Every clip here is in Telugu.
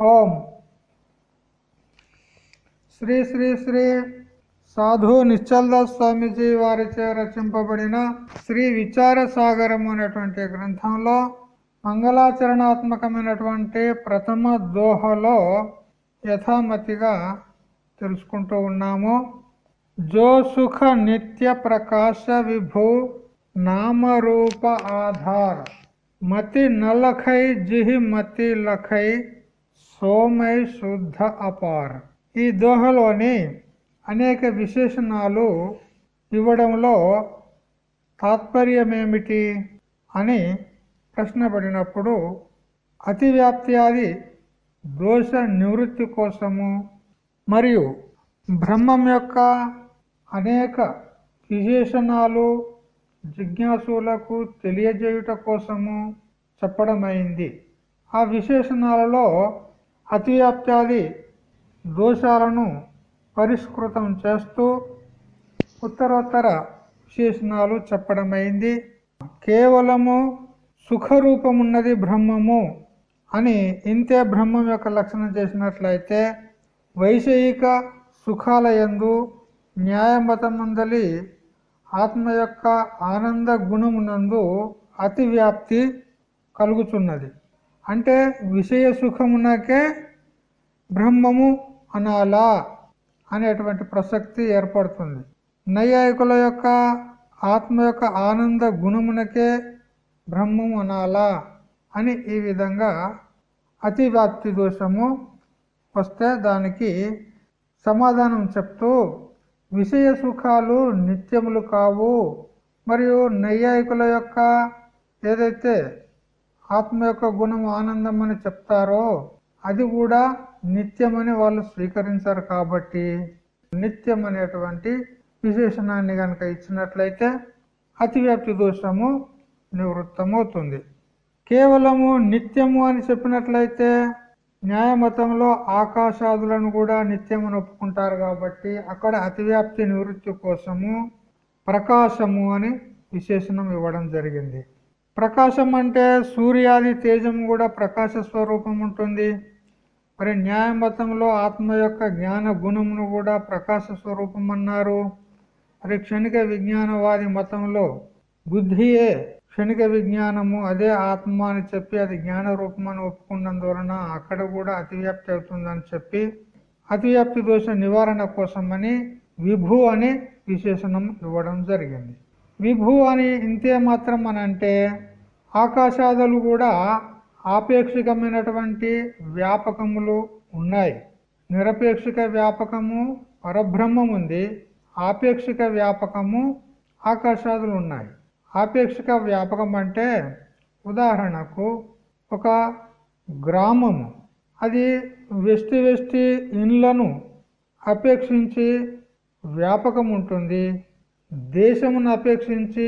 ఓం. శ్రీ శ్రీ శ్రీ సాధు నిశ్చల్దాస్ స్వామీజీ వారిచే రచింపబడిన శ్రీ విచారసాగరము అనేటువంటి గ్రంథంలో మంగళాచరణాత్మకమైనటువంటి ప్రథమ దోహలో యథామతిగా తెలుసుకుంటూ ఉన్నాము. జో సుఖ నిత్య ప్రకాశ విభు నామరూప ఆధార్. మతి నలఖై జిహి మతి లఖై సోమై శుద్ధ అపార్. ఈ దోహలోని అనేక విశేషణాలు ఇవ్వడంలో తాత్పర్యమేమిటి అని ప్రశ్న పడినప్పుడు అతివ్యాప్త్యాది దోష నివృత్తి కోసము మరియు బ్రహ్మం యొక్క అనేక విశేషణాలు జిజ్ఞాసులకు తెలియజేయుట కోసము చెప్పడమైంది. ఆ విశేషణాలలో అతివ్యాప్త్యాది దోషాలను పరిష్కృతం చేస్తూ ఉత్తరోత్తర విశేషణాలు చెప్పడమైంది. కేవలము సుఖరూపమున్నది బ్రహ్మము అని ఇంతే బ్రహ్మం యొక్క లక్షణం చేసినట్లయితే వైషయిక సుఖాలయందు న్యాయమతమందలి ఆత్మ యొక్క ఆనంద గుణమునందు అతివ్యాప్తి కలుగుచున్నది. అంటే విషయ సుఖమునకే బ్రహ్మము అనాలా అనేటువంటి ప్రసక్తి ఏర్పడుతుంది. నైయాయికుల యొక్క ఆత్మ యొక్క ఆనంద గుణమునకే బ్రహ్మము అనాలా అని ఈ విధంగా అతివ్యాప్తి దోషము వస్తే దానికి సమాధానం చెప్తూ విషయ సుఖాలు నిత్యములు కావు. మరియు నైయాయికుల యొక్క ఏదైతే ఆత్మ యొక్క గుణం ఆనందం అని చెప్తారో అది కూడా నిత్యమని వాళ్ళు స్వీకరించారు కాబట్టి నిత్యం అనేటువంటి విశేషణాన్ని కనుక ఇచ్చినట్లయితే అతివ్యాప్తి దోషము నివృత్తమవుతుంది. కేవలము నిత్యము అని చెప్పినట్లయితే న్యాయమతంలో ఆకాశాదులను కూడా నిత్యమని ఒప్పుకుంటారు కాబట్టి అక్కడ అతివ్యాప్తి నివృత్తి కోసము ప్రకాశము అని విశేషణం ఇవ్వడం జరిగింది. ప్రకాశం అంటే సూర్యాది తేజం కూడా ప్రకాశ స్వరూపం ఉంటుంది. మరి న్యాయమతంలో ఆత్మ యొక్క జ్ఞాన గుణమును కూడా ప్రకాశ స్వరూపం అన్నారు. మరి క్షణిక విజ్ఞానవాది మతంలో బుద్ధియే క్షణిక విజ్ఞానము అదే ఆత్మ అని చెప్పి అది జ్ఞాన రూపం అని ఒప్పుకున్నందువలన అక్కడ కూడా అతివ్యాప్తి అవుతుందని చెప్పి అతివ్యాప్తి దోష నివారణ కోసమని విభు అని విశేషణం ఇవ్వడం జరిగింది. విభు అని ఇంతే మాత్రం అని అంటే ఆకాశాదులు కూడా ఆపేక్షికమైనటువంటి వ్యాపకములు ఉన్నాయి. నిరపేక్షిక వ్యాపకము పరబ్రహ్మం ఉంది ఆపేక్షిక వ్యాపకము ఆకాశాదులు ఉన్నాయి. ఆపేక్షిక వ్యాపకం అంటే ఉదాహరణకు ఒక గ్రామము. అది వెస్టి వెస్టి ఇండ్లను అపేక్షించి వ్యాపకం ఉంటుంది దేశమును అపేక్షించి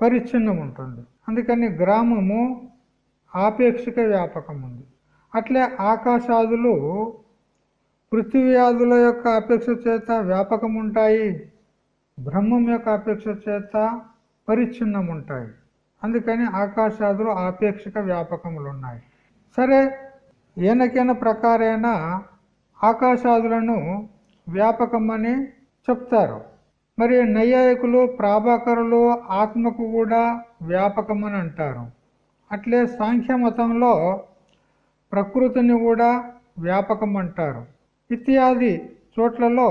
పరిచ్ఛిన్నం ఉంటుంది అందుకని గ్రామము ఆపేక్షిక వ్యాపకం ఉంది. అట్లే ఆకాశాదులు పృథ్వ్యాధుల యొక్క అపేక్ష చేత వ్యాపకం ఉంటాయి బ్రహ్మం యొక్క అపేక్ష చేత పరిచ్ఛిన్నం ఉంటాయి అందుకని ఆకాశాదులు ఆపేక్షిక వ్యాపకములు ఉన్నాయి సరే ఏనకైన ప్రకారైనా ఆకాశాదులను వ్యాపకమని చెప్తారు. మరి నైయాయికులు ప్రాభాకరులు ఆత్మకు కూడా వ్యాపకమని అంటారు అట్లే సాంఖ్య మతంలో ప్రకృతిని కూడా వ్యాపకం అంటారు ఇత్యాది చోట్లలో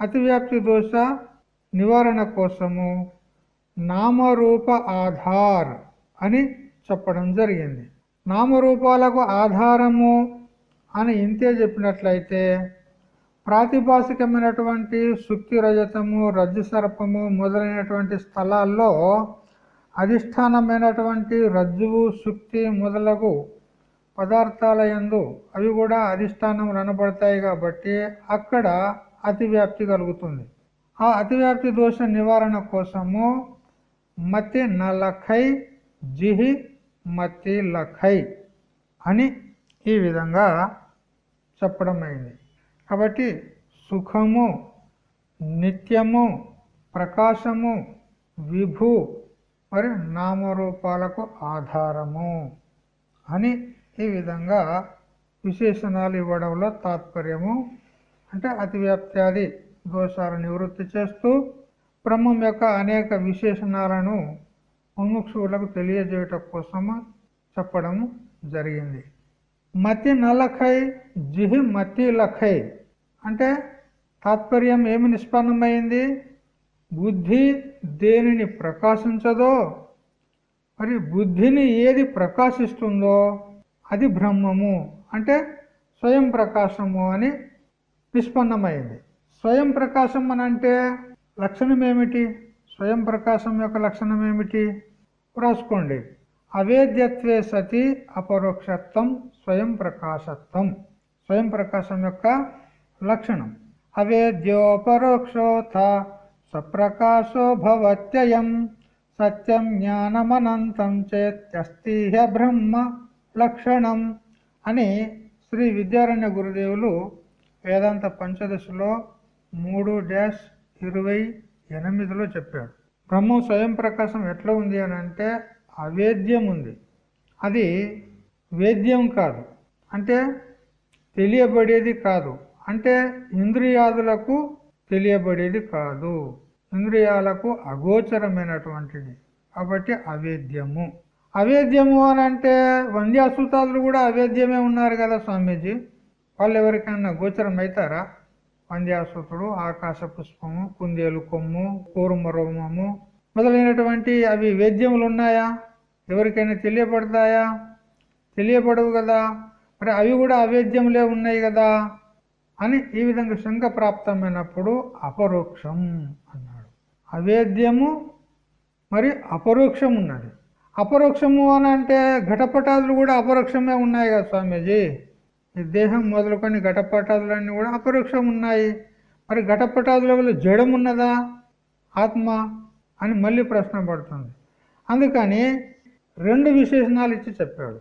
అతివ్యాప్తి దోష నివారణ కోసము నామరూప ఆధార్ అని చెప్పడం జరిగింది. నామరూపాలకు ఆధారము అని ఇంతే చెప్పినట్లయితే ప్రాతిభాసికమైనటువంటి శుక్తి రజతము రజ్జు సర్పము మొదలైనటువంటి స్థలాల్లో అధిష్టానమైనటువంటి రజ్జువు శుక్తి మొదలగు పదార్థాల యందు అవి కూడా అధిష్టానం అనబడతాయి కాబట్టి అక్కడ అతివ్యాప్తి కలుగుతుంది. ఆ అతివ్యాప్తి దోష నివారణ కోసము మతి నలఖై జిహి మతి లఖై అని ఈ విధంగా చెప్పడం అయింది కాబట్టి సుఖము నిత్యము ప్రకాశము విభు మరి నామరూపాలకు ఆధారము అని ఈ విధంగా విశేషణాలు ఇవ్వడంలో తాత్పర్యము. అంటే అతివ్యాప్త్యాది దోషాలు నివృత్తి చేస్తూ బ్రహ్మం యొక్క అనేక విశేషణాలను ముముక్షువులకు తెలియజేయటం కోసము చెప్పడము జరిగింది. మతి నలఖై జిహి మతి లఖై అంటే తాత్పర్యం ఏమి నిష్పన్నమైంది? బుద్ధి దేనిని ప్రకాశించదో మరి బుద్ధిని ఏది ప్రకాశిస్తుందో అది బ్రహ్మము. అంటే స్వయం ప్రకాశము అని నిష్పన్నమైంది. స్వయం ప్రకాశం అని అంటే లక్షణం ఏమిటి? స్వయం ప్రకాశం యొక్క లక్షణం ఏమిటి? రాసుకోండి అవేద్యత్వే సతి అపరోక్షత్వం స్వయం ప్రకాశత్వం. స్వయం ప్రకాశం యొక్క లక్షణం. అవేద్యోపరోక్షోథ స్వప్రకాశో భవత్యయం సత్యం జ్ఞానమనంతం చేత్యస్తిహ బ్రహ్మ లక్షణం అని శ్రీ విద్యారణ్య గురుదేవులు వేదాంత పంచదశలో మూడు డ్యాష్ ఇరవై ఎనిమిదిలో చెప్పాడు. బ్రహ్మం స్వయం ప్రకాశం ఎట్లా ఉంది అని అంటే అవేద్యం ఉంది. అది వేద్యం కాదు. అంటే తెలియబడేది కాదు. అంటే ఇంద్రియాదులకు తెలియబడేది కాదు. ఇంద్రియాలకు అగోచరమైనటువంటిది. కాబట్టి అవేద్యము. అవేద్యము అని అంటే వంద్యాసూతాదులు కూడా అవేద్యమే ఉన్నారు కదా స్వామీజీ. వాళ్ళు ఎవరికైనా గోచరం అవుతారా వంద్యాసూతుడు ఆకాశ పుష్పము కుందేలు కొమ్ము కూరుమ రోమము మొదలైనటువంటి అవి వేద్యములు ఉన్నాయా? ఎవరికైనా తెలియబడతాయా? తెలియబడవు కదా. మరి అవి కూడా అవేద్యములే ఉన్నాయి కదా. అని ఈ విధంగా శంక ప్రాప్తమైనప్పుడు అపరోక్షం అన్నాడు. అవేద్యము మరి అపరోక్షం ఉన్నది. అపరోక్షము అని అంటే ఘటపటాదులు కూడా అపరోక్షమే ఉన్నాయి కదా స్వామీజీ. ఈ దేహం మొదలుకొని ఘటపటాదులన్నీ కూడా అపరోక్షం ఉన్నాయి. మరి ఘటపటాదుల వల్ల జడం ఉన్నదా? ఆత్మ అని మళ్ళీ ప్రశ్న పడుతుంది. అందుకని రెండు విశేషణాలు ఇచ్చి చెప్పాడు.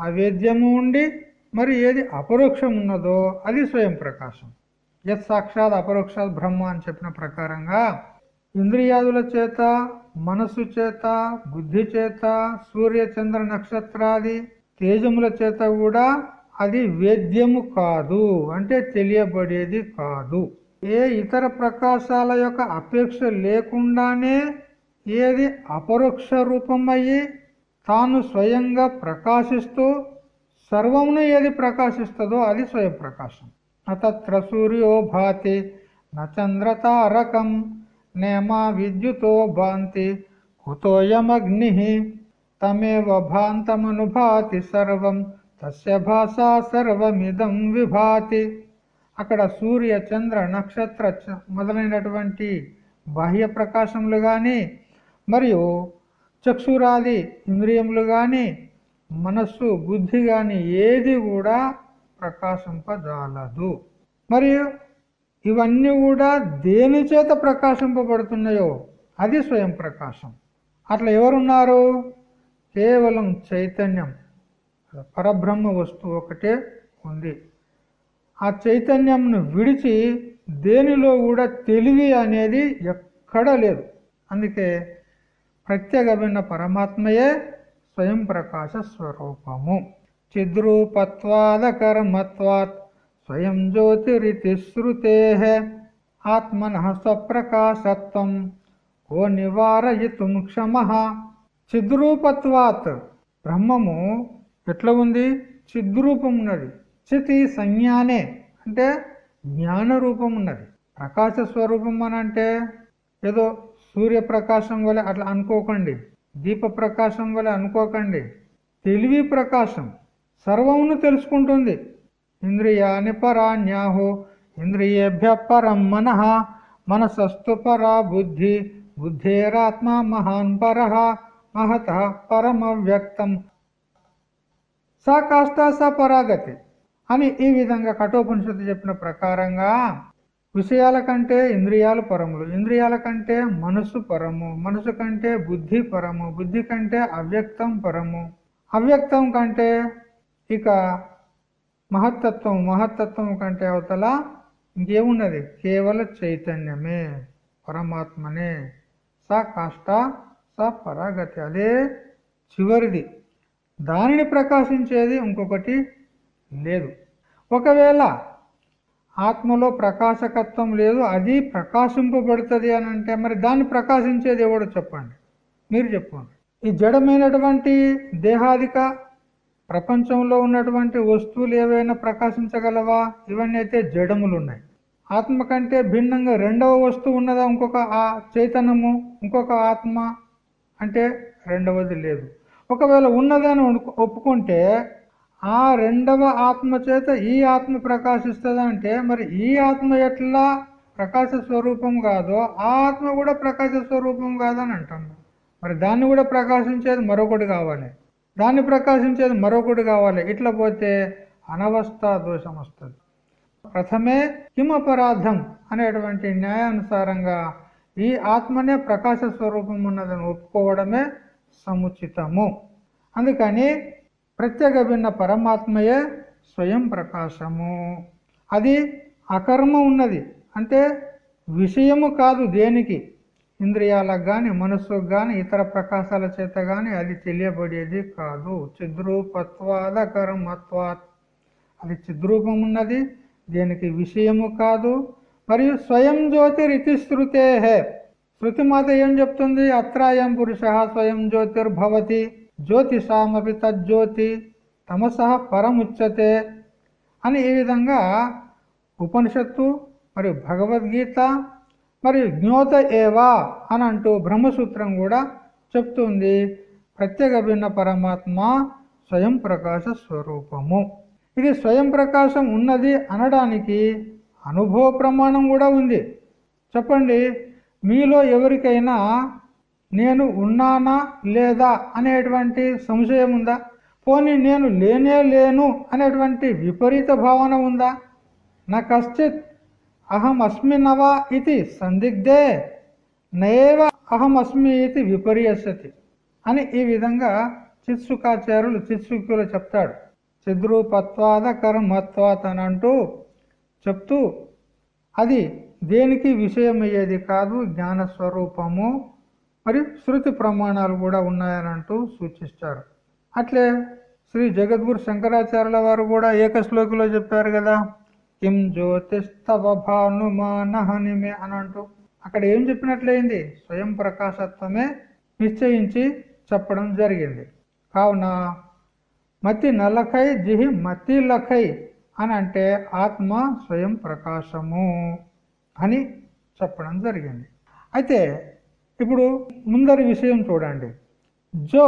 అవేద్యము ఉండి మరి ఏది అపరోక్షం ఉన్నదో అది స్వయం ప్రకాశం. యత్ సాక్షాత్ అపరోక్షాత్ బ్రహ్మ అని చెప్పిన ప్రకారంగా ఇంద్రియాదుల చేత మనస్సు చేత బుద్ధి చేత సూర్య చంద్ర నక్షత్రాది తేజముల చేత కూడా అది వేద్యము కాదు అంటే తెలియబడేది కాదు. ఏ ఇతర ప్రకాశాల యొక్క అపేక్ష లేకుండానే ఏది అపరోక్ష రూపమయ్యి తాను స్వయంగా ప్రకాశిస్తూ సర్వమును ఏది ప్రకాశిస్తుందో అది స్వయం ప్రకాశం నత్ర సూర్యో భాతి నచంద్రతారకం నేమా విద్యుతో భాంతి కుతోయమగ్ని తమేవ భాంతమనుభాతి సర్వం తస్య భాషా సర్వమిదం విభాతి. అక్కడ సూర్య చంద్ర నక్షత్ర మొదలైనటువంటి బాహ్య ప్రకాశములు కానీ మరియు చక్షురాది ఇంద్రియములు కానీ మనస్సు బుద్ధి కానీ ఏది కూడా ప్రకాశింపజాలదు. మరియు ఇవన్నీ కూడా దేని చేత ప్రకాశింపబడుతున్నాయో అది స్వయం ప్రకాశం. అట్లా ఎవరున్నారు? కేవలం చైతన్యం. పరబ్రహ్మ వస్తువు ఒకటే ఉంది. ఆ చైతన్యంను విడిచి దేనిలో కూడా తెలివి అనేది ఎక్కడా లేదు. అందుకే ప్రత్యేకమైన పరమాత్మయే స్వయం ప్రకాశ స్వరూపము చిద్రూపత్వాద కర్మత్వాత్ స్వయం జ్యోతిరితి శృతే ఆత్మన స్వప్రకాశత్వం. ఓ నివారయితుం క్షమ. చిద్రూపత్వాత్ బ్రహ్మము ఎట్లా ఉంది? చిద్రూపం ఉన్నది చితి సంజ్ఞానే అంటే జ్ఞాన రూపం ఉన్నది ప్రకాశ స్వరూపం అని అంటే ఏదో సూర్యప్రకాశం వల్ల అట్లా అనుకోకండి. దీప ప్రకాశం వల్ల అనుకోకండి. తెలివి ప్రకాశం. సర్వమును తెలుసుకుంటుంది. ఇంద్రియాని పరాణ్యాహు ఇంద్రియేభ్య పరం మనః మనసస్తు పరా బుద్ధి బుద్ధేరాత్మ మహాన్ పర మహత పరమవ్యక్తం సా కాష్ట స పరాగతి అని ఈ విధంగా కఠోపనిషత్తు చెప్పిన ప్రకారంగా విషయాల కంటే ఇంద్రియాలు పరములు. ఇంద్రియాల కంటే మనసు పరము మనసు కంటే బుద్ధి పరము బుద్ధి కంటే అవ్యక్తం పరము. అవ్యక్తం కంటే ఇక మహత్తత్వం మహత్తత్వం కంటే అవతల ఇంకేమున్నది కేవల చైతన్యమే పరమాత్మనే. స కాష్ట స పరాగతి. అదే చివరిది. దానిని ప్రకాశించేది ఇంకొకటి లేదు. ఒకవేళ ఆత్మలో ప్రకాశకత్వం లేదు అది ప్రకాశింపబడుతుంది అని అంటే మరి దాన్ని ప్రకాశించేది ఎవడో చెప్పండి? మీరు చెప్పండి. ఈ జడమైనటువంటి దేహాదిక ప్రపంచంలో ఉన్నటువంటి వస్తువులు ఏవైనా ప్రకాశించగలవా? ఇవన్నీ అయితే జడములు ఉన్నాయి ఆత్మ కంటే భిన్నంగా రెండవ వస్తువు ఉన్నదా ఇంకొక ఆ చైతన్యము ఇంకొక ఆత్మ? అంటే రెండవది లేదు. ఒకవేళ ఉన్నదని ఒప్పుకుంటే ఆ రెండవ ఆత్మ చేత ఈ ఆత్మ ప్రకాశిస్తుంది అంటే మరి ఈ ఆత్మ ఎట్లా ప్రకాశ స్వరూపం కాదో ఆ ఆత్మ కూడా ప్రకాశ స్వరూపం కాదని అంటున్నాం మరి దాన్ని కూడా ప్రకాశించేది మరొకటి కావాలి. దాన్ని ప్రకాశించేది మరొకటి కావాలి. ఇట్లా పోతే అనవస్థ దోషం వస్తుంది. ప్రథమే కిమపరాధం అనేటువంటి న్యాయానుసారంగా ఈ ఆత్మనే ప్రకాశ స్వరూపం ఉన్నదని ఒప్పుకోవడమే సముచితము. అందుకని ప్రత్యేక భిన్న పరమాత్మయే స్వయం ప్రకాశము. అది అకర్మ ఉన్నది. అంటే విషయము కాదు దేనికి? ఇంద్రియాలకు కానీ మనస్సుకు కానీ ఇతర ప్రకాశాల చేత కానీ అది తెలియబడేది కాదు. చిద్రూపత్వాద కర్మత్వాత్. అది చిద్రూపం ఉన్నది దేనికి విషయము కాదు. మరియు స్వయం జ్యోతి రితిశ్రుతే శృతి. మాత ఏం చెప్తుంది? అత్రాయం పురుష స్వయం జ్యోతిర్భవతి. జ్యోతిషామపి తజ్జ్యోతి తమస పరముచ్చతే అని ఈ విధంగా ఉపనిషత్తు మరియు భగవద్గీత మరియు జ్ఞోత ఏవా అని అంటూ బ్రహ్మసూత్రం కూడా చెప్తుంది. ప్రత్యేక భిన్న పరమాత్మ స్వయం ప్రకాశ స్వరూపము. ఇది స్వయం ప్రకాశం ఉన్నది అనడానికి అనుభవ ప్రమాణం కూడా ఉంది. చెప్పండి మీలో ఎవరికైనా నేను ఉన్నానా లేదా అనేటువంటి సంశయం ఉందా? పోనీ నేను లేనే లేను అనేటువంటి విపరీత భావన ఉందా? నా కశ్చిత్ అహం అస్మినవా ఇది సందిగ్ధే నైవ అహం అస్మి ఇది విపర్యసతి అని ఈ విధంగా చిత్సుకాచార్యులు చిత్సుకులు చెప్తాడు. చిద్రూపత్వాద కర్మత్వాత్ అని అంటూ చెప్తూ అది దేనికి విషయమయ్యేది కాదు జ్ఞానస్వరూపము మరి శృతి ప్రమాణాలు కూడా ఉన్నాయని అంటూ సూచిస్తారు. అట్లే శ్రీ జగద్గురు శంకరాచార్యుల వారు కూడా ఏకశ్లోకిలో చెప్పారు కదా కిం జ్యోతిస్తవ భానుమానహనిమే అని అంటూ. అక్కడ ఏం చెప్పినట్లయింది? స్వయం ప్రకాశత్వమే నిశ్చయించి చెప్పడం జరిగింది. కావున మతి నలఖై జిహి మతి లఖై అని అంటే ఆత్మ స్వయం ప్రకాశము అని చెప్పడం జరిగింది. అయితే ఇప్పుడు ముందరి విషయం చూడండి. జో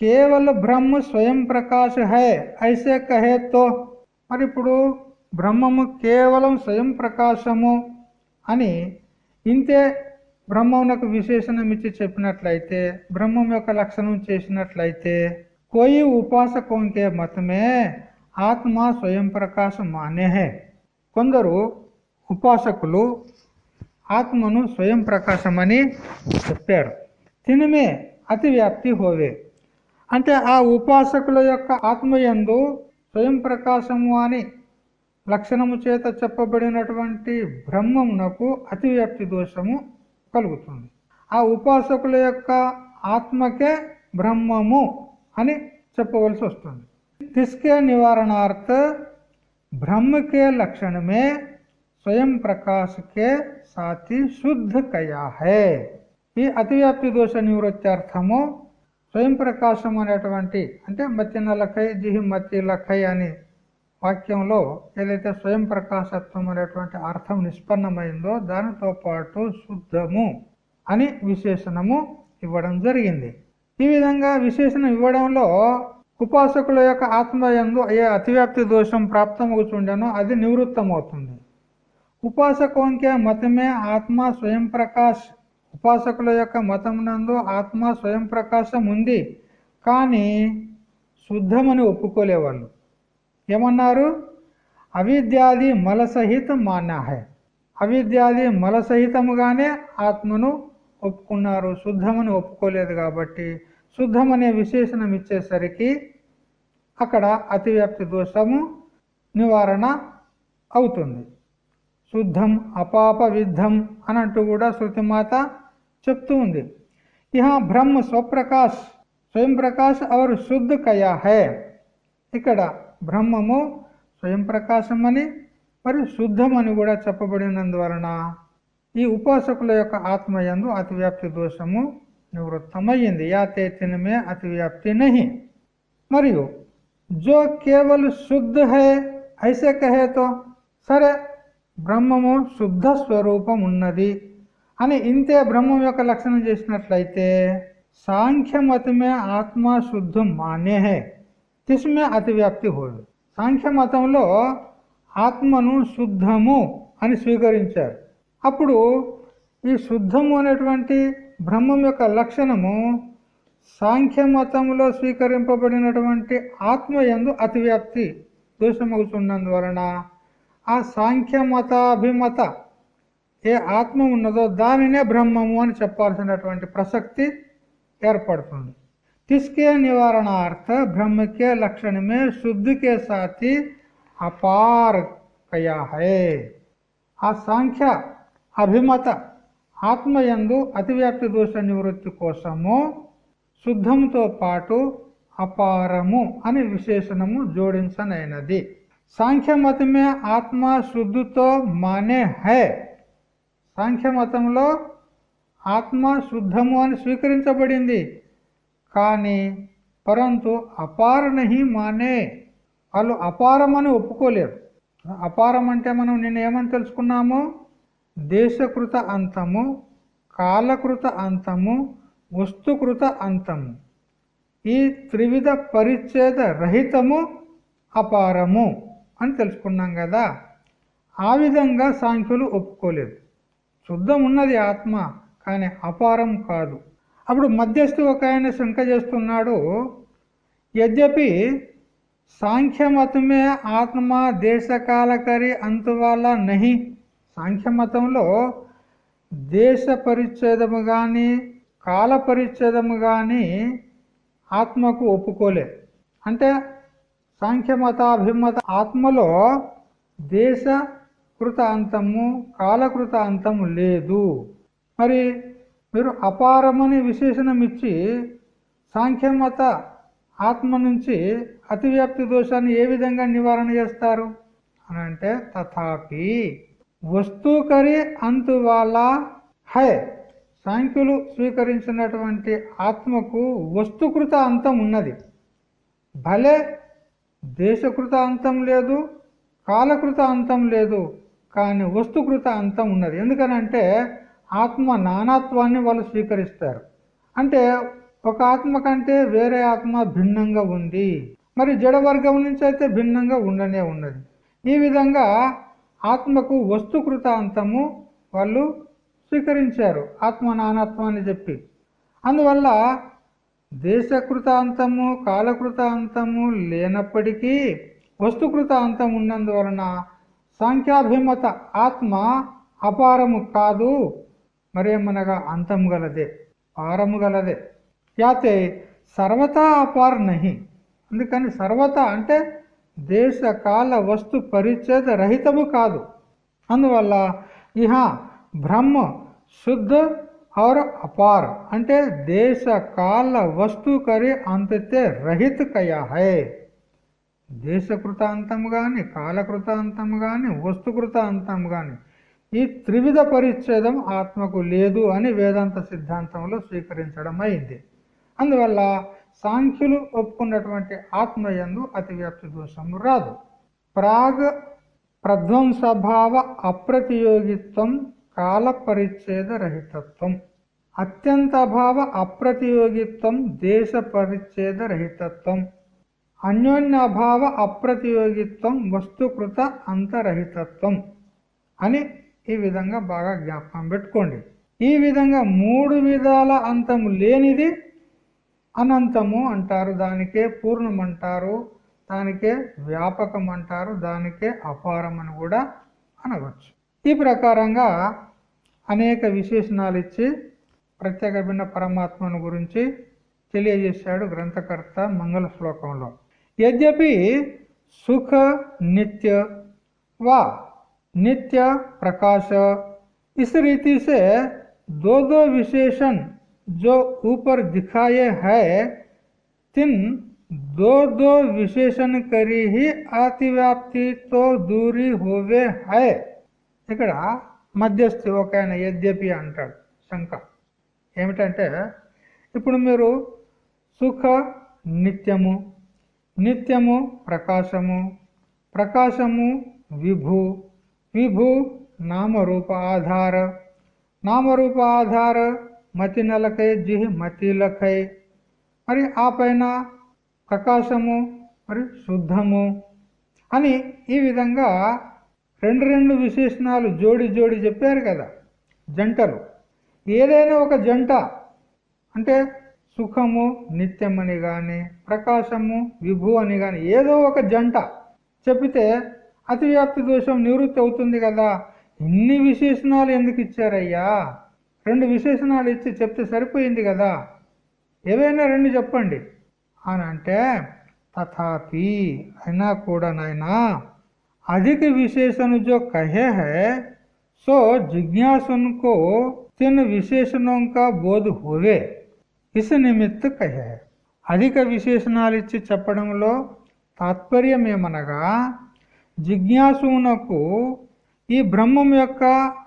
కేవల బ్రహ్మ స్వయం ప్రకాశ హై ఐసే కహేతో మరి ఇప్పుడు బ్రహ్మము కేవలం స్వయం ప్రకాశము అని ఇంతే బ్రహ్మమునకు విశేషణం ఇచ్చి చెప్పినట్లయితే బ్రహ్మం యొక్క లక్షణం చేసినట్లయితే కోయి ఉపాసకోంకే మతమే ఆత్మ స్వయం ప్రకాశం మానే కొందరు ఉపాసకులు ఆత్మను స్వయం ప్రకాశమని చెప్పారు. తినమే అతివ్యాప్తి హోవే. అంటే ఆ ఉపాసకుల యొక్క ఆత్మయందు స్వయం ప్రకాశము అని లక్షణము చేత చెప్పబడినటువంటి బ్రహ్మమునకు అతివ్యాప్తి దోషము కలుగుతుంది. ఆ ఉపాసకుల యొక్క ఆత్మకే బ్రహ్మము అని చెప్పవలసి వస్తుంది. తిస్కే నివారణార్థ బ్రహ్మకే లక్షణమే స్వయం ప్రకాశకే సాతి శుద్ధ కయా హే. ఈ అతివ్యాప్తి దోష నివృత్త్యర్థము స్వయం ప్రకాశం అనేటువంటి అంటే మతి లఖై జిహి మతి లఖై అని వాక్యంలో ఏదైతే స్వయం ప్రకాశత్వం అనేటువంటి అర్థం నిష్పన్నమైందో దానితో పాటు శుద్ధము అని విశేషణము ఇవ్వడం జరిగింది. ఈ విధంగా విశేషణం ఇవ్వడంలో ఉపాసకుల యొక్క ఆత్మయందు ఏ అతివ్యాప్తి దోషం ప్రాప్తమవుతుండేనో అది నివృత్తమవుతుంది. ఉపాసకోంకే మతమే ఆత్మ స్వయం ప్రకాశ్. ఉపాసకుల యొక్క మతం నందు ఆత్మ స్వయం ప్రకాశం ఉంది కానీ శుద్ధమని ఒప్పుకోలేవాళ్ళు. ఏమన్నారు? అవిద్యాది మలసహిత మాన్యాహే అవిద్యాది మలసహితముగానే ఆత్మను ఒప్పుకున్నారు. శుద్ధమని ఒప్పుకోలేదు కాబట్టి శుద్ధమనే విశేషణం ఇచ్చేసరికి అక్కడ అతివ్యాప్తి దోషము నివారణ అవుతుంది. శుద్ధం అపాప విద్ధం అనంటూ కూడా శృతిమాత చెప్తూ ఉంది. ఇహ బ్రహ్మ స్వప్రకాశ్ స్వయం ప్రకాశ్ అవరు శుద్ధ కయా హే. ఇక్కడ బ్రహ్మము స్వయం ప్రకాశమని మరియు శుద్ధమని కూడా చెప్పబడినందువలన ఈ ఉపాసకుల యొక్క ఆత్మయందు అతివ్యాప్తి దోషము నివృత్తమయ్యింది. యాతే తినమే అతివ్యాప్తి నహి. మరియు జో కేవల్ శుద్ధ హే ఐసే కహేతో సరే బ్రహ్మము శుద్ధ స్వరూపం ఉన్నది అని ఇంతే బ్రహ్మం యొక్క లక్షణం చేసినట్లయితే సాంఖ్య మతమే ఆత్మ శుద్ధం మానే తిస్మే అతివ్యాప్తి హోదు సాంఖ్య మతంలో ఆత్మను శుద్ధము అని స్వీకరించారు. అప్పుడు ఈ శుద్ధము అనేటువంటి బ్రహ్మం యొక్క లక్షణము సాంఖ్య మతంలో స్వీకరింపబడినటువంటి ఆత్మ ఎందు అతివ్యాప్తి దోషమగుతున్నందువలన ఆ సాంఖ్య మతాభిమత ఏ ఆత్మ ఉన్నదో దానినే బ్రహ్మము అని చెప్పాల్సినటువంటి ప్రసక్తి ఏర్పడుతుంది तिसके निवारणार्थ ब्रह्म के लक्षण में शुद्ध के साथ ही అపార్ కయా హే ఆ సాంఖ్య అభిమత ఆత్మయందు అతివ్యాప్తి దోష నివృత్తి కోసము శుద్ధంతో పాటు అపారము అని విశేషణము జోడించనైనది సాంఖ్యమతమే ఆత్మ శుద్ధితో మానే హే. సాంఖ్యమతంలో ఆత్మ శుద్ధము అని స్వీకరించబడింది. కానీ పరంతు అపార నహి మానే. వాళ్ళు అపారమని ఒప్పుకోలేరు. అపారం అంటే మనం నిన్న ఏమని తెలుసుకున్నాము? దేశకృత అంతము కాలకృత అంతము వస్తుకృత అంతము. ఈ త్రివిధ పరిచ్ఛేద రహితము అపారము. అని తెలుసుకున్నాం కదా. ఆ విధంగా సాంఖ్యులు ఒప్పుకోలేదు. శుద్ధం ఉన్నది ఆత్మ కానీ అపారం కాదు. అప్పుడు మధ్యస్థి ఒక ఆయన శంక చేస్తున్నాడు. యద్యపి సాంఖ్యమతమే ఆత్మ దేశకాలకరి అంతువాల నహి. సాంఖ్యమతంలో దేశ పరిచ్ఛేదము కానీ కాల పరిచ్ఛేదము కానీ ఆత్మకు ఒప్పుకోలే. అంటే సాంఖ్యమతాభిమత ఆత్మలో దేశ కృతాంతము అంతము కాలకృత అంతము లేదు. మరి మీరు అపారమని విశేషణమిచ్చి సాంఖ్యమత ఆత్మ నుంచి అతివ్యాప్తి దోషాన్ని ఏ విధంగా నివారణ చేస్తారు? అని అంటే తథాపి వస్తుకరి అంతు వాళ్ళ హై సాంఖ్యులు స్వీకరించినటువంటి ఆత్మకు వస్తుకృత అంతం ఉన్నది భలే దేశకృత అంతం లేదు కాలకృత అంతం లేదు కానీ వస్తుకృత అంతం ఉన్నది. ఎందుకనంటే ఆత్మ నానాత్వాన్ని వాళ్ళు స్వీకరిస్తారు. అంటే ఒక ఆత్మ కంటే వేరే ఆత్మ భిన్నంగా ఉంది. మరి జడ వర్గం నుంచి అయితే భిన్నంగా ఉండనే ఉన్నది. ఈ విధంగా ఆత్మకు వస్తుకృత అంతము వాళ్ళు స్వీకరించారు ఆత్మ నానాత్వాన్ని చెప్పి. అందువల్ల దేశకృతాంతము అంతము కాలకృత అంతము లేనప్పటికీ వస్తుకృత అంతం ఉన్నందువలన సాంఖ్యాభిమత ఆత్మ అపారము కాదు. మరేమనగా అంతం గలదే పారము గలదే. యాతే సర్వతా అపార్ నహి. అందుకని సర్వత అంటే దేశ కాల వస్తు పరిచ్ఛేద రహితము కాదు. అందువల్ల ఇహ బ్రహ్మ శుద్ధ और అపార్ అంటే దేశ కాల వస్తు కరి అంతతే రహిత కయా హై దేశకృత అంతం గాని కాలకృత అంతం గాని వస్తుకృత అంతం గాని ఈ త్రివిధ పరిచ్ఛేదం ఆత్మకు లేదు అని వేదాంత సిద్ధాంతంలో స్వీకరించడం అయింది అందువల్ల సాంఖ్యులు ఒప్పుకున్నటువంటి ఆత్మయందు అతివ్యాప్తి దోషం రాదు। ప్రాగ్ ప్రధ్వంసభావ అప్రతియోగిత్వం కాల పరిచ్ఛేద రహితత్వం అత్యంతభావ అప్రతియోగిత్వం దేశ పరిచ్ఛేద రహితత్వం అన్యోన్యభావ అప్రతియోగిత్వం వస్తుకృత అంతరహితత్వం అని ఈ విధంగా బాగా జ్ఞాపకం పెట్టుకోండి. ఈ విధంగా మూడు విధాల అంతము లేనిది అనంతము అంటారు. దానికే పూర్ణం అంటారు దానికే వ్యాపకం అంటారు దానికే అపారం అని కూడా అనవచ్చు. ఈ ప్రకారంగా అనేక విశేషణాలు ఇచ్చి ప్రత్యేక భిన్న పరమాత్మను గురించి తెలియజేశాడు గ్రంథకర్త మంగళ శ్లోకంలో యద్యపి సుఖ నిత్య वा नित्य प्रकाश इस रीति से दो दो विशेषण जो ऊपर दिखाए है तिन दो दो విశేషణ కరి హి అతివ్యాప్తితో దూరి హోవే హై ఇక్కడ మధ్యస్థి ఒక ఆయన యద్యపి అంటాడు శంక ఏమిటంటే ఇప్పుడు మీరు సుఖ నిత్యము నిత్యము ప్రకాశము ప్రకాశము విభు విభు నామరూప ఆధార నామరూప ఆధార మతి నెలకై జిహ్ మతి లఖై మరి ఆ పైన ప్రకాశము మరి శుద్ధము అని ఈ విధంగా రెండు రెండు విశేషణాలు జోడి జోడి చెప్పారు కదా జంటలు. ఏదైనా ఒక జంట అంటే సుఖము నిత్యం అని కానీ ప్రకాశము విభు అని కానీ ఏదో ఒక జంట చెప్పితే అతివ్యాప్తి దోషం నివృత్తి అవుతుంది కదా. ఇన్ని విశేషణాలు ఎందుకు ఇచ్చారయ్యా? రెండు విశేషణాలు ఇచ్చి చెప్తే సరిపోయింది కదా. ఏవైనా రెండు చెప్పండి. అని అంటే తథాపి అయినా కూడా నాయనా अधिक विशेषण जो कहे है सो जिज्ञासन को तीन विशेषणों का बोध हुए ఇస్ నిమిత్త కహే అధిక విశేషణాలు ఇచ్చి చెప్పడంలో తాత్పర్యం ఏమనగా జిజ్ఞాసునకు ఈ బ్రహ్మం యొక్క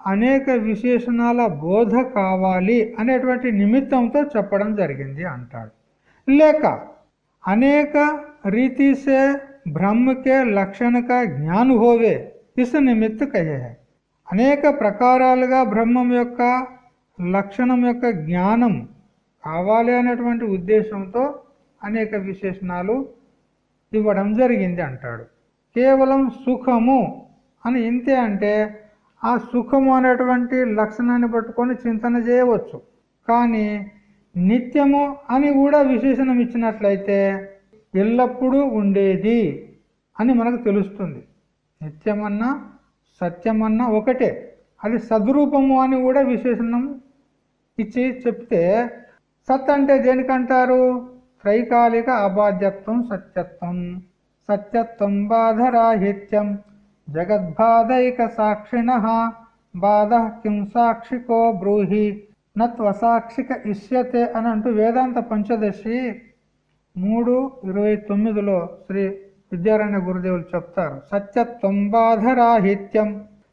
అనేక విశేషణాల బోధ కావాలి అనేటువంటి నిమిత్తంతో చెప్పడం జరిగింది అంటాడు లేక అనేక రీతిసే బ్రహ్మకే లక్షణక జ్ఞానుభోవే కా జ్ఞాన్ నిమిత్త కహే అనేక ప్రకారాలుగా బ్రహ్మం యొక్క లక్షణం యొక్క జ్ఞానం కావాలి అనేటువంటి ఉద్దేశంతో అనేక విశేషణాలు ఇవ్వడం జరిగింది అంటాడు కేవలం సుఖము అని ఇంతే అంటే ఆ సుఖము అనేటువంటి లక్షణాన్ని పట్టుకొని చింతన చేయవచ్చు కానీ నిత్యము అని కూడా విశేషణం ఇచ్చినట్లయితే ఎల్లప్పుడూ ఉండేది అని మనకు తెలుస్తుంది. నిత్యమన్నా సత్యమన్నా ఒకటే. అది సద్రూపము అని కూడా విశేషణం ఇచ్చి చెప్తే సత్ అంటే దేనికంటారు? త్రైకాలిక అబాధ్యత్వం సత్యత్వం. సత్యత్వం బాధరాహిత్యం. జగద్బాధైక సాక్షిణ. బాధ కిం సాక్షికో బ్రూహి. నత్వసాక్షిక ఇష్యతే అని అంటూ వేదాంత పంచదశి మూడు ఇరవై తొమ్మిదిలో శ్రీ విద్యారాయణ గురుదేవులు చెప్తారు. సత్యత్వం బాధరాహిత్యం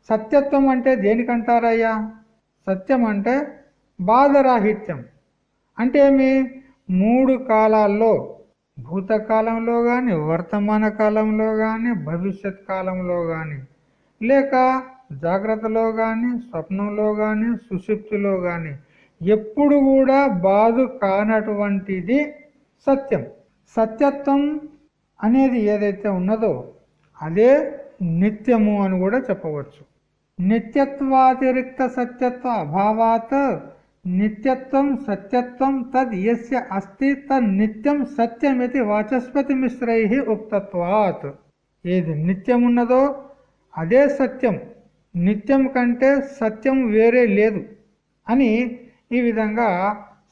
సత్యత్వం అంటే దేనికంటారయ్యా? సత్యం అంటే బాధరాహిత్యం. అంటే మీ మూడు కాలాల్లో భూతకాలంలో కానీ వర్తమాన కాలంలో కానీ భవిష్యత్ కాలంలో కానీ లేక జాగ్రత్తలో కానీ స్వప్నంలో కానీ సుషిప్తిలో కానీ ఎప్పుడు కూడా బాధ కానటువంటిది సత్యం. సత్యత్వం అనేది ఏదైతే ఉన్నదో అదే నిత్యము అని కూడా చెప్పవచ్చు. నిత్యత్వాతిరిక్త సత్యత్వ అభావాత్ నిత్యత్వం సత్యత్వం తద్ యస్య అస్తి తద్ నిత్యం సత్యమితి వాచస్పతి మిశ్రై ఉక్తత్వాత్. ఏది నిత్యం ఉన్నదో అదే సత్యం. నిత్యం కంటే సత్యం వేరే లేదు అని ఈ విధంగా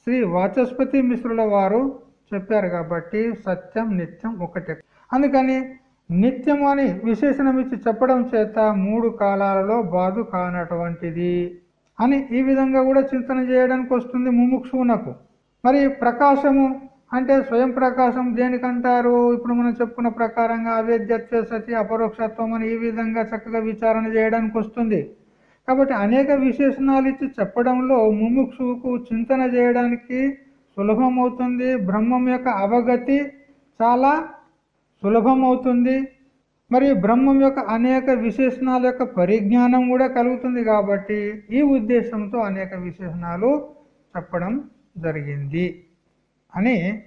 శ్రీ వాచస్పతి మిశ్రుల వారు చెప్పారు కాబట్టి సత్యం నిత్యం ఒకటే. అందుకని నిత్యం అని విశేషణం ఇచ్చి చెప్పడం చేత మూడు కాలాలలో బాధ కానటువంటిది అని ఈ విధంగా కూడా చింతన చేయడానికి వస్తుంది ముముక్షువునకు. మరి ప్రకాశము అంటే స్వయం ప్రకాశం దేనికంటారు? ఇప్పుడు మనం చెప్పుకున్న ప్రకారంగా అవేద్యత్వ సతి అపరోక్షత్వం అని ఈ విధంగా చక్కగా విచారణ చేయడానికి వస్తుంది. కాబట్టి అనేక విశేషణాలు ఇచ్చి చెప్పడంలో ముముక్షువుకు చింతన చేయడానికి సులభమవుతుంది. బ్రహ్మం యొక్క అవగతి చాలా సులభం అవుతుంది మరియు బ్రహ్మం యొక్క అనేక విశేషణాల యొక్క పరిజ్ఞానం కూడా కలుగుతుంది కాబట్టి ఈ ఉద్దేశంతో అనేక విశేషణాలు చెప్పడం జరిగింది అని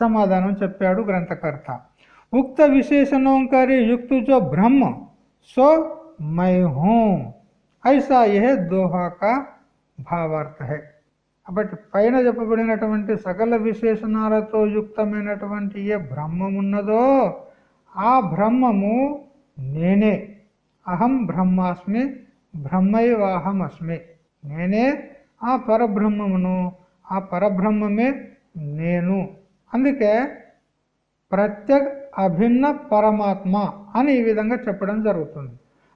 సమాధానం చెప్పాడు గ్రంథకర్త. ఉక్త విశేషణోంకరి యుక్తు జో బ్రహ్మ సో మై హూ. ఐసా యహ దోహా కా భావార్థ. హై కాబట్టి పైన చెప్పబడినటువంటి సకల విశేషణాలతో యుక్తమైనటువంటి ఏ బ్రహ్మం ఉన్నదో ఆ బ్రహ్మము నేనే. అహం బ్రహ్మాస్మి బ్రహ్మైవాహమస్మి. నేనే ఆ పరబ్రహ్మమును ఆ పరబ్రహ్మమే నేను. అందుకే ప్రత్యేక అభిన్న పరమాత్మ అని ఈ విధంగా చెప్పడం జరుగుతుంది.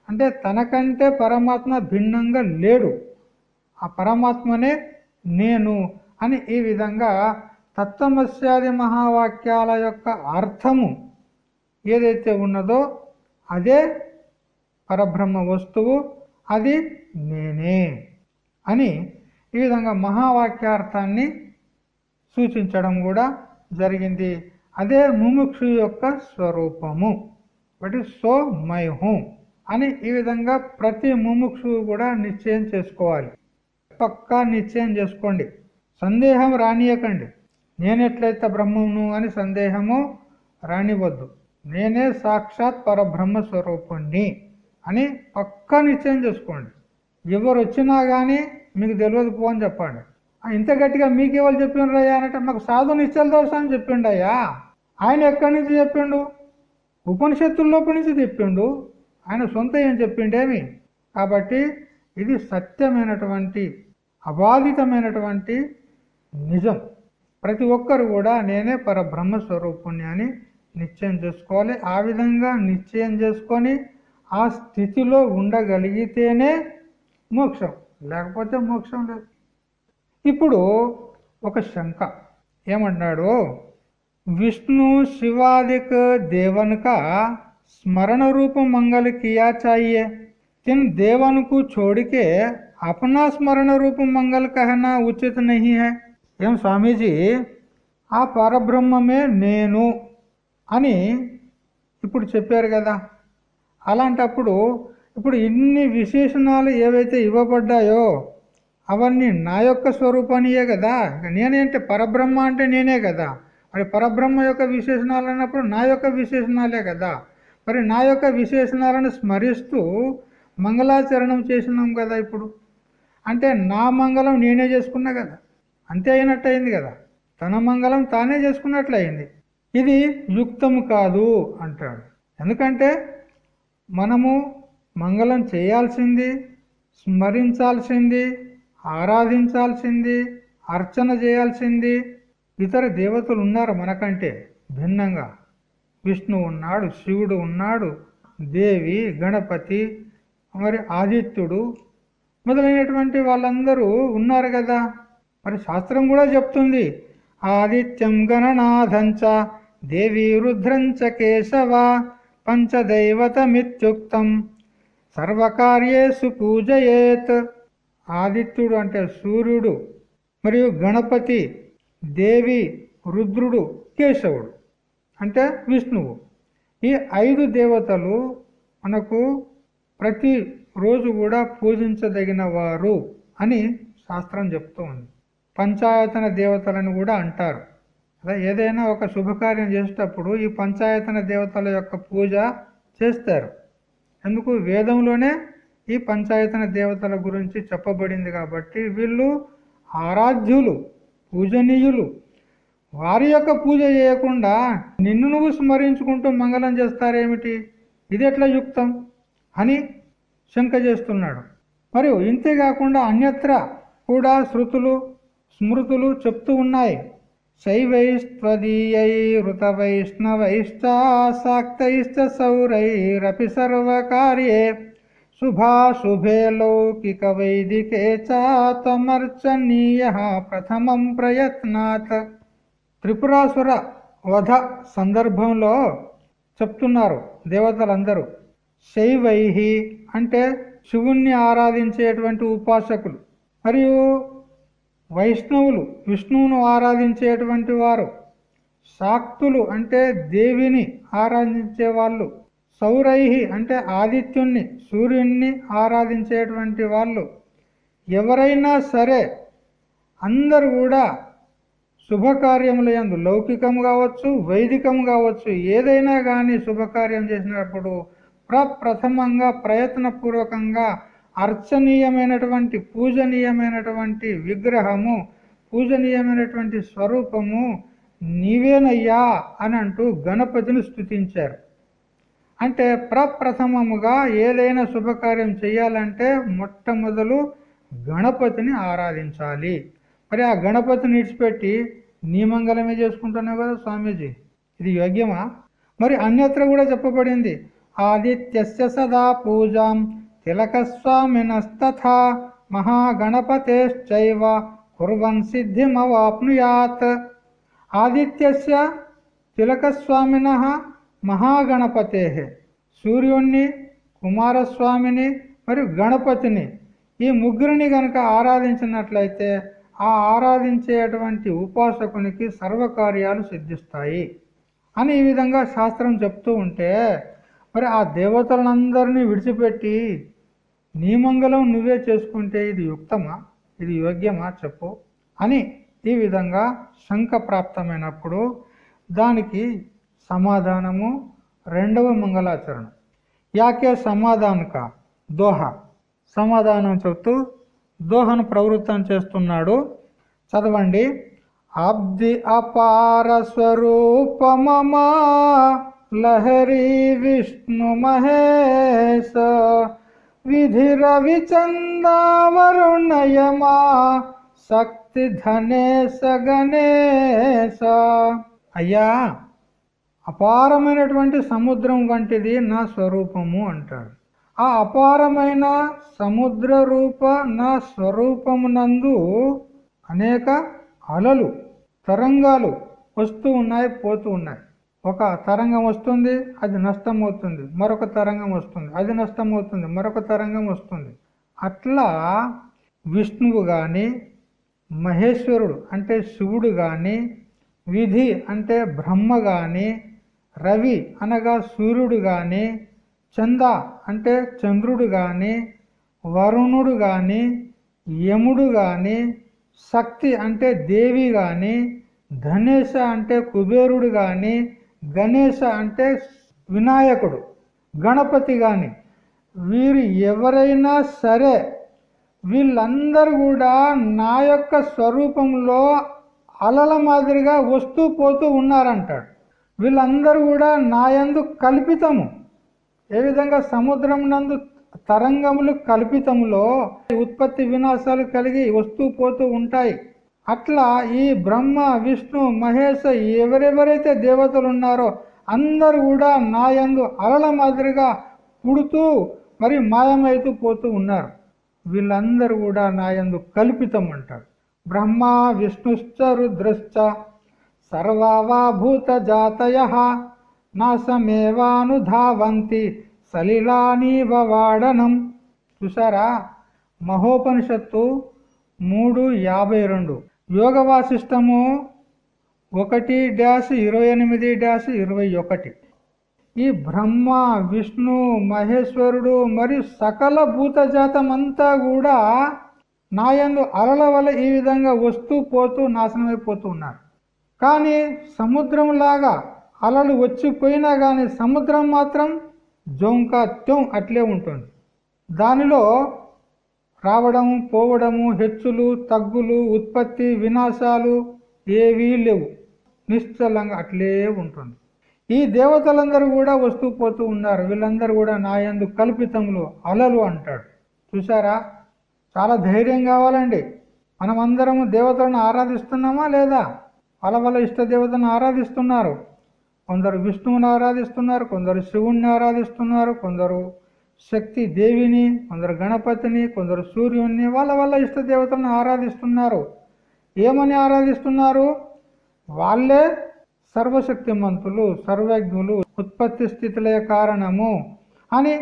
అంటే తనకంటే పరమాత్మ భిన్నంగా లేడు. ఆ పరమాత్మనే నేను అని ఈ విధంగా తత్వమస్యాది మహావాక్యాల యొక్క అర్థము ఏదైతే ఉన్నదో అదే పరబ్రహ్మ వస్తువు అది నేనే అని ఈ విధంగా మహావాక్యార్థాన్ని సూచించడం కూడా జరిగింది. అదే ముముక్షు యొక్క స్వరూపము. బట్ సో మై హోమ్ అని ఈ విధంగా ప్రతి ముముక్షు కూడా నిశ్చయం చేసుకోవాలి. పక్కా నిశ్చయం చేసుకోండి. సందేహం రానియకండి. నేనెట్లయితే బ్రహ్మమును అని సందేహము రానివద్దు. నేనే సాక్షాత్ పరబ్రహ్మ స్వరూపుణ్ణి అని పక్కా నిశ్చయం చేసుకోండి. ఎవరు వచ్చినా కానీ మీకు తెలియదు పో అని చెప్పండి. ఇంత గట్టిగా మీకు ఎవరు చెప్పిండ్రయ్యా అంటే మాకు సాధు నిశ్చల దోషం అని చెప్పిండు అయ్యా. ఆయన ఎక్కడి నుంచి చెప్పిండు? ఉపనిషత్తుల్లోప నుంచి చెప్పిండు? ఆయన సొంత ఏం చెప్పిండేమి? కాబట్టి ఇది సత్యమైనటువంటి అబాధితమైనటువంటి నిజం. ప్రతి ఒక్కరు కూడా నేనే పరబ్రహ్మ స్వరూపుణ్ణి అని నిశ్చయం చేసుకోవాలి. ఆ విధంగా నిశ్చయం చేసుకొని ఆ స్థితిలో ఉండగలిగితేనే మోక్షం. లేకపోతే మోక్షం లేదు. ఇప్పుడు ఒక శంక. ఏమన్నాడు విష్ణు శివాదిక దేవనుక స్మరణ రూపం మంగళ యాచాయ్యే तिन देवन को छोड़ के अपना स्मरण रूप मंगल कहना उचित नहीं है ఏం స్వామీజీ ఆ పరబ్రహ్మమే నేను అని ఇప్పుడు చెప్పారు కదా అలాంటప్పుడు ఇప్పుడు ఇన్ని విశేషణాలు ఏవైతే ఇవ్వబడ్డాయో అవన్నీ నా యొక్క స్వరూపానియే కదా నేనేంటే పరబ్రహ్మ అంటే నేనే కదా మరి పరబ్రహ్మ యొక్క విశేషణాలు అన్నప్పుడు నా యొక్క విశేషణాలే కదా మరి నా యొక్క విశేషణాలను స్మరిస్తూ మంగళాచరణం చేసినాం కదా ఇప్పుడు. అంటే నా మంగళం నేనే చేసుకున్నా కదా. అంతే అయినట్టు అయింది కదా. తన మంగళం తానే చేసుకున్నట్లు అయింది ఇది యుక్తము కాదు అంటాడు. ఎందుకంటే మనము మంగళం చేయాల్సింది స్మరించాల్సింది ఆరాధించాల్సింది అర్చన చేయాల్సింది. ఇతర దేవతలు ఉన్నారు మనకంటే భిన్నంగా. విష్ణు ఉన్నాడు శివుడు ఉన్నాడు దేవి గణపతి మరి ఆదిత్యుడు మొదలైనటువంటి వాళ్ళందరూ ఉన్నారు కదా. మరి శాస్త్రం కూడా చెప్తుంది ఆదిత్యం గణనాథంచ దేవి రుద్రంచ కేశవ పంచదైవతమిత్యుక్తం సర్వకార్యేసు పూజయేత్. ఆదిత్యుడు అంటే సూర్యుడు మరియు గణపతి దేవి రుద్రుడు కేశవుడు అంటే విష్ణువు. ఈ ఐదు దేవతలు మనకు ప్రతి రోజు కూడా పూజించదగిన వారు అని శాస్త్రం చెప్తూ ఉంది. పంచాయతన దేవతలను కూడా అంటారు. అదే ఏదైనా ఒక శుభకార్యం చేసేటప్పుడు ఈ పంచాయతన దేవతల యొక్క పూజ చేస్తారు. ఎందుకు? వేదంలోనే ఈ పంచాయతన దేవతల గురించి చెప్పబడింది కాబట్టి వీళ్ళు ఆరాధ్యులు పూజనీయులు. వారి యొక్క పూజ చేయకుండా నిన్ను నువ్వు స్మరించుకుంటూ మంగళం చేస్తారేమిటి? ఇది ఎట్లా యుక్తం? అని శంక చేస్తున్నాడు. మరియు ఇంతేకాకుండా అన్యత్ర కూడా శృతులు స్మృతులు చెప్తూ ఉన్నాయి. శైవైస్త్వదీయైరుత వైష్ణవైశ్చాక్తైశ్చ సౌరైరపి సర్వకార్యే శుభాశుభే లౌకిక వైదికే చాతమర్చనీయ ప్రథమం ప్రయత్నాత్. త్రిపురాసుర వధ సందర్భంలో చెప్తున్నారు దేవతలందరూ. శైవైహి అంటే శివుణ్ణి ఆరాధించేటువంటి ఉపాసకులు. మరియు వైష్ణవులు విష్ణువును ఆరాధించేటువంటి వారు. శాక్తులు అంటే దేవిని ఆరాధించే వాళ్ళు. సౌరైహి అంటే ఆదిత్యుణ్ణి సూర్యుణ్ణి ఆరాధించేటువంటి వాళ్ళు. ఎవరైనా సరే అందరు కూడా శుభకార్యములు ఎందు లౌకికం కావచ్చు వైదికం కావచ్చు ఏదైనా కానీ శుభకార్యం చేసినప్పుడు ప్రప్రథమంగా ప్రయత్నపూర్వకంగా అర్చనీయమైనటువంటి పూజనీయమైనటువంటి విగ్రహము పూజనీయమైనటువంటి స్వరూపము నీవేనయ్యా అని అంటూ గణపతిని స్థుతించారు అంటే ప్రప్రథమముగా ఏదైనా శుభకార్యం చేయాలంటే మొట్టమొదలు గణపతిని ఆరాధించాలి. మరి ఆ గణపతిని ఇడిచిపెట్టి నీ మంగళమే చేసుకుంటున్నావు కదా స్వామీజీ? ఇది యోగ్యమా? మరి అన్యత్ర కూడా చెప్పబడింది. ఆదిత్యస్య సదా పూజాం తిలకస్వామినస్తథా మహాగణపతేశ్చైవ కుర్వన్ సిద్ధిమవాప్నుయాత్ ఆదిత్యస్య తిలకస్వామిన మహాగణపతే సూర్యుణ్ణి కుమారస్వామిని మరియు గణపతిని ఈ ముగ్గురిని గనక ఆరాధించినట్లయితే ఆ ఆరాధించేటువంటి ఉపాసకునికి సర్వకార్యాలు సిద్ధిస్తాయి అని ఈ విధంగా శాస్త్రం చెప్తూ ఉంటే మరి ఆ దేవతలందరినీ విడిచిపెట్టి నీ మంగళం నువ్వే చేసుకుంటే ఇది యుక్తమా? ఇది యోగ్యమా? చెప్పు అని ఈ విధంగా శంక ప్రాప్తమైనప్పుడు దానికి సమాధానము రెండవ మంగళాచరణం. యాకే సమాధానక? దోహ. సమాధానం చెబుతూ దోహను ప్రవృత్తం చేస్తున్నాడు. చదవండి. అబ్ది అపార స్వరూపమమా లహరి విష్ణు మహేశ విధి రవి చందావరుణయమా శక్తి ధనేశ గణేశ. అయ్యా అపారమైనటువంటి సముద్రం వంటిది నా స్వరూపము అంటాడు. ఆ అపారమైన సముద్ర రూప నా స్వరూపమునందు అనేక అలలు తరంగాలు వస్తూ ఉన్నాయి పోతూ ఉన్నాయి. ఒక తరంగం వస్తుంది అది నష్టం అవుతుంది. మరొక తరంగం వస్తుంది అది నష్టం అవుతుంది. మరొక తరంగం వస్తుంది. అట్లా విష్ణువు కానీ మహేశ్వరుడు అంటే శివుడు కానీ విధి అంటే బ్రహ్మ కానీ రవి అనగా సూర్యుడు కానీ చంద అంటే చంద్రుడు కానీ వరుణుడు కానీ యముడు కానీ శక్తి అంటే దేవి కానీ ధనేశ అంటే కుబేరుడు కానీ గణేశ అంటే వినాయకుడు గణపతి కానీ వీరు ఎవరైనా సరే వీళ్ళందరూ కూడా నా యొక్క స్వరూపంలో అలల మాదిరిగా వస్తూ పోతూ ఉన్నారంటాడు. వీళ్ళందరూ కూడా నాయందు కల్పితము. ఏ విధంగా సముద్రం నందు తరంగములు కల్పితములో ఉత్పత్తి వినాశాలు కలిగి వస్తూ పోతూ ఉంటాయి. అట్లా ఈ బ్రహ్మ విష్ణు మహేష ఎవరెవరైతే దేవతలు ఉన్నారో అందరు కూడా నాయందు అలల మాదిరిగా పుడుతూ మరి మాయమైతూ పోతూ ఉన్నారు. వీళ్ళందరూ కూడా నాయందు కల్పితం అంటారు. బ్రహ్మ విష్ణుశ్చ రుద్రశ్చ సర్వాభూత జాతయ నాసమేవానుధావంతి సలిలానీవ వాడనం. చూసారా మహోపనిషత్తు మూడు యాభై రెండు. యోగ వాసిష్టము ఒకటి డ్యాష్ ఇరవై ఎనిమిది డ్యాష్ ఇరవై ఒకటి. ఈ బ్రహ్మ విష్ణు మహేశ్వరుడు మరియు సకల భూతజాతం అంతా కూడా నాయందు అలల వల్ల ఈ విధంగా వస్తూ పోతూ నాశనమైపోతూ ఉన్నారు. కానీ సముద్రంలాగా అలలు వచ్చిపోయినా కానీ సముద్రం మాత్రం జోంకా త్యం అట్లే ఉంటుంది. దానిలో రావడం పోవడము హెచ్చులు తగ్గులు ఉత్పత్తి వినాశాలు ఏవీ లేవు. నిశ్చలంగా అట్లే ఉంటుంది. ఈ దేవతలందరూ కూడా వస్తూ పోతూ ఉన్నారు. వీళ్ళందరూ కూడా నాయందు కల్పితములు అలలు అంటాడు. చూసారా చాలా ధైర్యం కావాలండి. మనమందరము దేవతలను ఆరాధిస్తున్నామా లేదా? వాళ్ళ వాళ్ళ ఇష్ట దేవతను ఆరాధిస్తున్నారు. కొందరు విష్ణువుని ఆరాధిస్తున్నారు కొందరు శివుణ్ణి ఆరాధిస్తున్నారు కొందరు శక్తి దేవిని కొందరు గణపతిని కొందరు సూర్యుని వాళ్ళ వాళ్ళ ఇష్ట దేవతలను ఆరాధిస్తున్నారు. ఏమని ఆరాధిస్తున్నారు? వాళ్ళే సర్వశక్తిమంతులు సర్వజ్ఞులు ఉత్పత్తి స్థితుల కారణము అని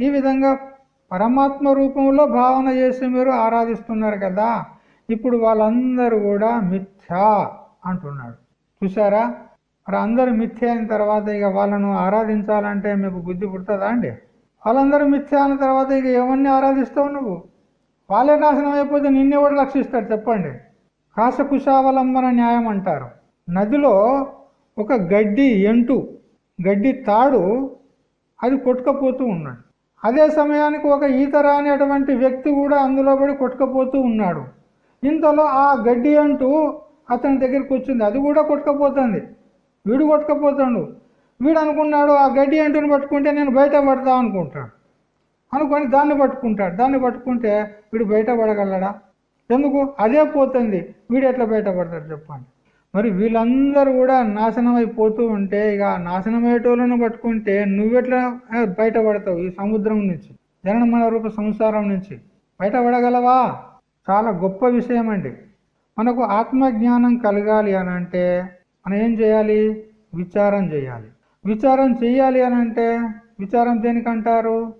ఈ విధంగా పరమాత్మ రూపంలో భావన చేసి మీరు ఆరాధిస్తున్నారు కదా. ఇప్పుడు వాళ్ళందరూ కూడా మిథ్యా అంటున్నాడు. చూసారా మరి అందరూ మిథ్య అయిన తర్వాత ఇక వాళ్ళను ఆరాధించాలంటే మీకు బుద్ధి పుడుతుందా అండి? వాళ్ళందరూ మిథ్య అయిన తర్వాత ఇక ఎవరిని ఆరాధిస్తావు నువ్వు? వాళ్ళే నాశనం అయిపోతే నిన్నెవడు రక్షిస్తాడు చెప్పండి. కాశకుశావలంబన న్యాయం అంటారు. నదిలో ఒక గడ్డి ఎంటు గడ్డి తాడు అది కొట్టుకపోతూ ఉన్నాడు. అదే సమయానికి ఒక ఈత రానిటువంటి వ్యక్తి కూడా అందులో పడి కొట్టుకపోతూ ఉన్నాడు. ఇంతలో ఆ గడ్డి అంటూ అతని దగ్గరికి వచ్చింది. అది కూడా కొట్టుకపోతుంది. వీడు కొట్టుకపోతాడు. వీడు అనుకున్నాడు ఆ గడ్డి అంటుని పట్టుకుంటే నేను బయట పడతా అనుకుంటాడు. అనుకొని దాన్ని పట్టుకుంటాడు. దాన్ని పట్టుకుంటే వీడు బయట పడగలడా? ఎందుకు? అదే పోతుంది. వీడు ఎట్లా బయటపడతాడు చెప్పండి. మరి వీళ్ళందరూ కూడా నాశనం అయిపోతూ ఉంటే ఇక నాశనమయ్యేటోళ్ళను పట్టుకుంటే నువ్వెట్లా బయటపడతావు ఈ సముద్రం నుంచి? జనన మన రూప సంసారం నుంచి. బయటపడగలవా చాలా గొప్ప విషయం అండి. మనకు ఆత్మజ్ఞానం కలగాలి అని అంటే మనం ఏం చేయాలి? విచారం చేయాలి. విచారం చేయాలి అని అంటే విచారం దేనికంటారు?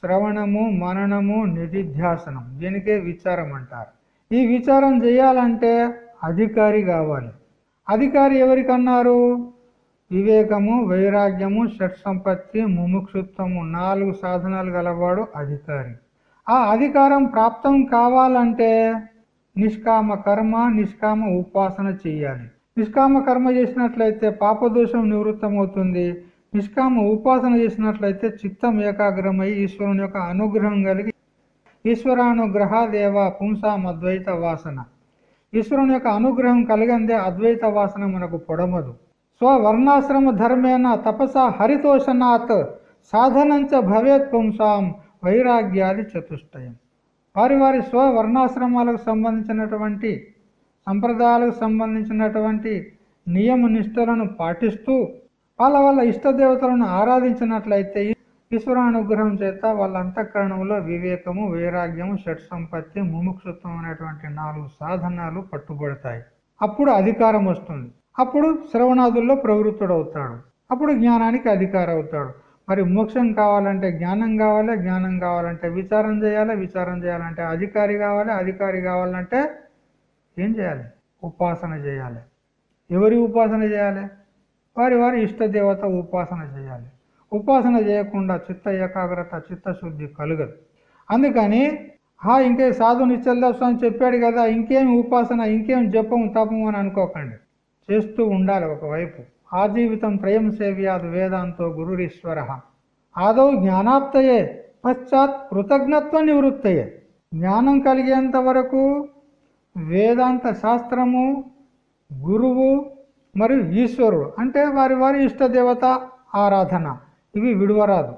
శ్రవణము మననము నిధిధ్యాసనం. దీనికే విచారం అంటారు. ఈ విచారం చేయాలంటే అధికారి కావాలి. అధికారి ఎవరికన్నారు? వివేకము వైరాగ్యము షట్ సంపత్తి ముముక్షుత్వము నాలుగు సాధనాలు గలవాడు అధికారి. ఆ అధికారం ప్రాప్తం కావాలంటే నిష్కామ కర్మ నిష్కామ ఉపాసన చెయ్యాలి నిష్కామ కర్మ చేసినట్లయితే పాపదోషం నివృత్తమవుతుంది. నిష్కామ ఉపాసన చేసినట్లయితే చిత్తం ఏకాగ్రమై ఈశ్వరుని యొక్క అనుగ్రహం కలిగి ఈశ్వరానుగ్రహ దేవ పుంసాం అద్వైత వాసన. ఈశ్వరుని యొక్క అనుగ్రహం కలిగందే అద్వైత వాసన మనకు పొడమదు. స్వవర్ణాశ్రమ ధర్మేన తపస హరితోషనాత్ సాధనంచ భవేత్ పుంసాం వైరాగ్యాది చతుష్టయం. వారి వారి స్వవర్ణాశ్రమాలకు సంబంధించినటువంటి సంప్రదాయాలకు సంబంధించినటువంటి నియమ నిష్ఠలను పాటిస్తూ వాళ్ళ వాళ్ళ ఇష్టదేవతలను ఆరాధించినట్లయితే ఈశ్వరానుగ్రహం చేత వాళ్ళ అంతఃకరణంలో వివేకము వైరాగ్యము షట్ సంపత్తి ముముక్షుత్వం అనేటువంటి నాలుగు సాధనాలు పట్టుబడతాయి. అప్పుడు అధికారం వస్తుంది. అప్పుడు శ్రవణాదుల్లో ప్రవృత్తుడవుతాడు. అప్పుడు జ్ఞానానికి అధికారం అవుతాడు మరి మోక్షం కావాలంటే జ్ఞానం కావాలి జ్ఞానం కావాలంటే విచారం చేయాలి విచారం చేయాలంటే అధికారి కావాలి అధికారి కావాలంటే ఏం చేయాలి? ఉపాసన చేయాలి. ఎవరి ఉపాసన చేయాలి? వారి వారి ఇష్టదేవత ఉపాసన చేయాలి. ఉపాసన చేయకుండా చిత్త ఏకాగ్రత చిత్తశుద్ధి కలగదు. అందుకని హా ఇంకే సాధు నిశ్చల్దాస్ స్వామి చెప్పాడు కదా ఇంకేం ఉపాసన ఇంకేం జపం తపం అని అనుకోకండి. చేస్తూ ఉండాలి ఒకవైపు. ఆజీవితం త్రయం సేవ్యాద్ వేదాంతో గురురీశ్వర. ఆదౌ జ్ఞానాప్తయే పశ్చాత్ కృతజ్ఞత్వ నివృత్తయే. జ్ఞానం కలిగేంత వరకు వేదాంత శాస్త్రము గురువు మరియు ఈశ్వరుడు. అంటే వారి వారి ఇష్టదేవత ఆరాధన. ఇవి విడవరాదు.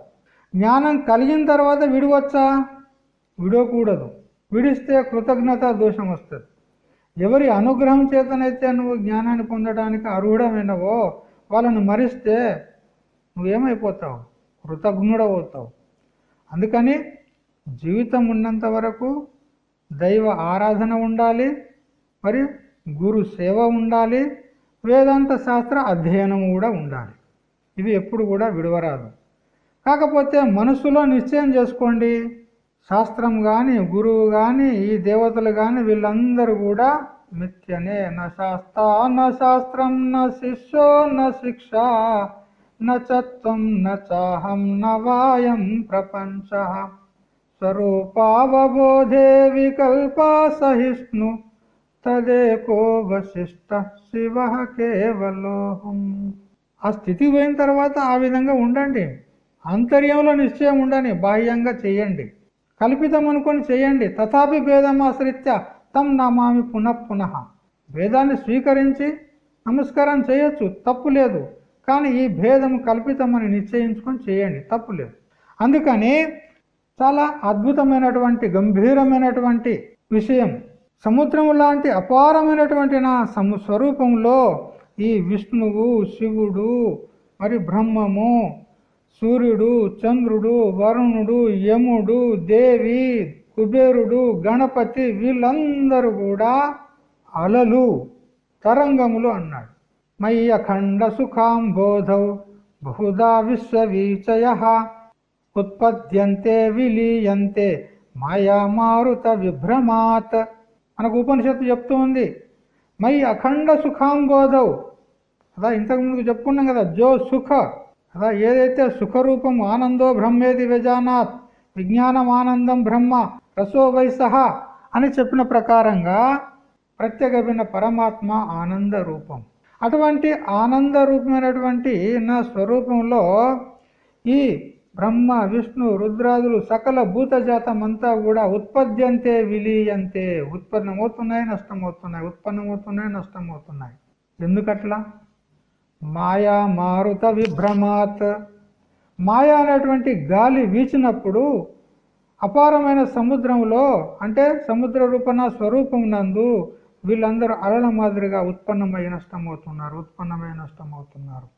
జ్ఞానం కలిగిన తర్వాత విడవచ్చా? విడవకూడదు. విడిస్తే కృతజ్ఞత దోషం వస్తుంది. ఎవరి అనుగ్రహం చేతనైతే నువ్వు జ్ఞానాన్ని పొందడానికి అర్హుడమైనవో వాళ్ళను మరిస్తే నువ్వేమైపోతావు? కృతజ్ఞుడవుతావు. అందుకని జీవితం ఉన్నంత వరకు దైవ ఆరాధన ఉండాలి మరి గురు సేవ ఉండాలి వేదాంత శాస్త్ర అధ్యయనం కూడా ఉండాలి. ఇవి ఎప్పుడు కూడా విడవరాదు. కాకపోతే మనసులో నిశ్చయం చేసుకోండి. శాస్త్రం కానీ గురువు కానీ ఈ దేవతలు కానీ వీళ్ళందరూ కూడా మిథ్యనే న శాస్త్ర న శాస్త్రం న శిష్యో న శిక్ష నత్వం నాహం నవాయం ప్రపంచ. స్వరూపావబోధే వికల్పా సహిష్ణు తదేకో వశిష్ట శివ కేవలోహం ఆ స్థితి పోయిన తర్వాత ఆ విధంగా ఉండండి. అంతర్యంలో నిశ్చయం ఉండని బాహ్యంగా చేయండి. కల్పితం అనుకొని చేయండి. తథాపి భేదమాశ్రిత్య తం నమామి పునః పునః. భేదాన్ని స్వీకరించి నమస్కారం చేయొచ్చు తప్పు లేదు. కానీ ఈ భేదం కల్పితమని నిశ్చయించుకొని చేయండి తప్పు లేదు. అందుకని చాలా అద్భుతమైనటువంటి గంభీరమైనటువంటి విషయం. సముద్రం లాంటి అపారమైనటువంటి నా సము స్వరూపంలో ఈ విష్ణువు శివుడు మరి బ్రహ్మము సూర్యుడు చంద్రుడు వరుణుడు యముడు దేవి కుబేరుడు గణపతి వీళ్ళందరూ కూడా అలలు తరంగములు అన్నాడు. మయ్యఖండ అఖండ సుఖాం బోధౌ బహుదా విశ్వవీచయ. ఉత్పద్యంతే విలీయంతే మాయామారుత విభ్రమాత్ మనకు ఉపనిషత్తు చెప్తూ ఉంది. మై అఖండ సుఖాంబోధవు అదా ఇంతకుముందు చెప్పుకున్నాం కదా జో సుఖ. అదా ఏదైతే సుఖరూపం ఆనందో బ్రహ్మేది విజానాత్ విజ్ఞానం ఆనందం బ్రహ్మ రసో వైసహ అని చెప్పిన ప్రకారంగా ప్రత్యేకమైన పరమాత్మ ఆనంద రూపం. అటువంటి ఆనంద రూపమైనటువంటి నా స్వరూపంలో ఈ బ్రహ్మ విష్ణు రుద్రాదులు సకల భూతజాతం అంతా కూడా ఉత్పద్యంతే విలీయంతే. ఉత్పన్నమవుతున్నాయి నష్టమవుతున్నాయి. ఉత్పన్నమవుతున్నాయి నష్టమవుతున్నాయి. ఎందుకట్లా? మాయా మారుత విభ్రమాత్. మాయా అనేటువంటి గాలి వీచినప్పుడు అపారమైన సముద్రంలో అంటే సముద్ర రూపణ స్వరూపం నందు వీళ్ళందరూ అలల మాదిరిగా ఉత్పన్నమై నష్టమవుతున్నారు ఉత్పన్నమై నష్టమవుతున్నారు.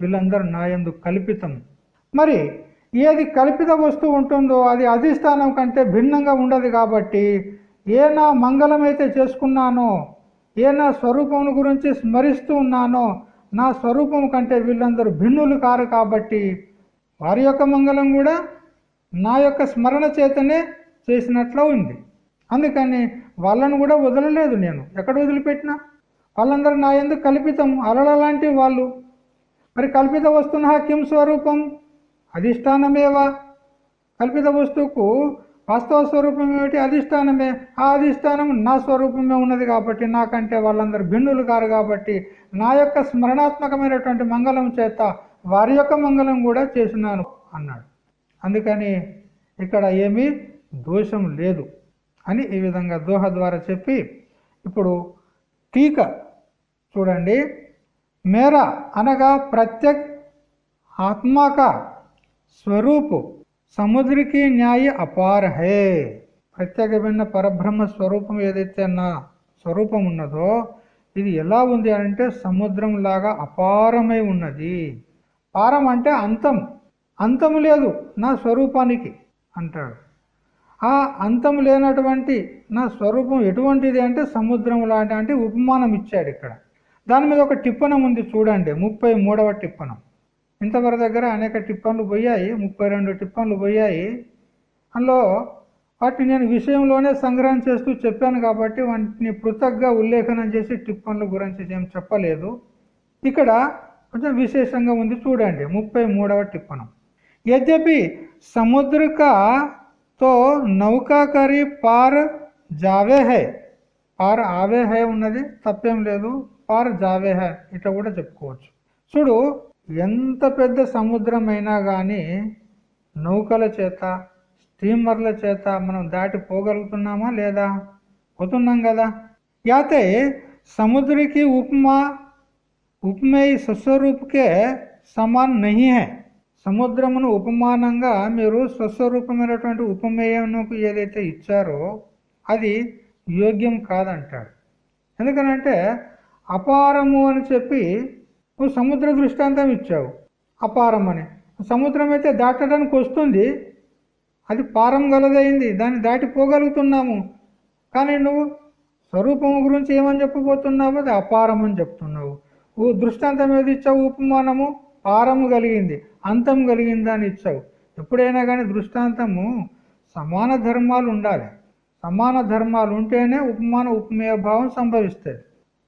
వీళ్ళందరూ నాయందు కల్పితం. మరి ఏది కల్పిత వస్తువు ఉంటుందో అది అధిష్టానం కంటే భిన్నంగా ఉండదు కాబట్టి ఏ నా మంగళమైతే చేసుకున్నానో ఏ నా స్వరూపం గురించి స్మరిస్తూ ఉన్నానో నా స్వరూపం కంటే వీళ్ళందరూ భిన్నులు కారు కాబట్టి వారి యొక్క మంగళం కూడా నా యొక్క స్మరణ చేతనే చేసినట్లు ఉంది. అందుకని వాళ్ళను కూడా వదలలేదు నేను. ఎక్కడ వదిలిపెట్టినా? వాళ్ళందరూ నా ఎందుకు కల్పితం అలల లాంటి వాళ్ళు. మరి కల్పిత వస్తున్న కిం స్వరూపం? అధిష్టానమేవా? కల్పిత వస్తువుకు వాస్తవ స్వరూపం ఏమిటి? అధిష్టానమే. ఆ అధిష్టానం నా స్వరూపమే ఉన్నది కాబట్టి నాకంటే వాళ్ళందరూ భిన్నులు కారు కాబట్టి నా యొక్క స్మరణాత్మకమైనటువంటి మంగళం చేత వారి యొక్క మంగళం కూడా చేసినాను అన్నాడు. అందుకని ఇక్కడ ఏమీ దోషం లేదు అని ఈ విధంగా దోహ ద్వారా చెప్పి ఇప్పుడు టీక చూడండి. మేర అనగా ప్రత్యక్ ఆత్మాక స్వరూపు సముద్రికి న్యాయ అపార హే ప్రత్యేకమైన పరబ్రహ్మ స్వరూపం ఏదైతే నా స్వరూపం ఉన్నదో ఇది ఎలా ఉంది అంటే సముద్రం లాగా అపారమై ఉన్నది. పారం అంటే అంతం. అంతం లేదు నా స్వరూపానికి అంటాడు. ఆ అంతం లేనటువంటి నా స్వరూపం ఎటువంటిది అంటే సముద్రం లాంటి అంటే ఉపమానం ఇచ్చాడు ఇక్కడ. దాని మీద ఒక టిప్పణం ఉంది చూడండి ముప్పై మూడవ టిప్పణం. ఇంతవర దగ్గర అనేక టిప్పన్లు పోయాయి ముప్పై రెండు టిప్పన్లు పోయాయి. అందులో వాటిని నేను విషయంలోనే సంగ్రహం చేస్తూ చెప్పాను కాబట్టి వాటిని పృథక్గా ఉల్లేఖనం చేసి టిప్పన్ల గురించి ఏం చెప్పలేదు. ఇక్కడ కొంచెం విశేషంగా ఉంది చూడండి ముప్పై మూడవ టిప్పణం యద్యపి సముద్రకతో నౌకాకరి పార్ జావే హై పార్ ఆవే హై ఉన్నది తప్పేం లేదు. పార్ జావే హై ఇట్లా కూడా చెప్పుకోవచ్చు. చూడు ఎంత పెద్ద సముద్రం అయినా కానీ నౌకల చేత స్టీమర్ల చేత మనం దాటి పోగలుగుతున్నామా లేదా? పోతున్నాం కదా. యాతే సముద్రకి ఉపమా ఉపమేయ స్వస్వరూపకే సమాన్ నహి హే. సముద్రమును ఉపమానంగా మీరు స్వస్వరూపమైనటువంటి ఉపమేయమునకు ఏదైతే ఇచ్చారో అది యోగ్యం కాదంటాడు. ఎందుకనంటే అపారము అని చెప్పి నువ్వు సముద్ర దృష్టాంతం ఇచ్చావు అపారం అని సముద్రం అయితే దాటడానికి వస్తుంది. అది పారం గలదైంది. దాన్ని దాటిపోగలుగుతున్నాము కానీ నువ్వు స్వరూపం గురించి ఏమని చెప్పబోతున్నావు? అది అపారం అని చెప్తున్నావు. ఓ దృష్టాంతం ఏది ఇచ్చావు? ఉపమానము. పారము కలిగింది. అంతం కలిగింది అని ఇచ్చావు. ఎప్పుడైనా కానీ దృష్టాంతము సమాన ధర్మాలు ఉండాలి. సమాన ధర్మాలు ఉంటేనే ఉపమాన ఉపమేయ భావం సంభవిస్తుంది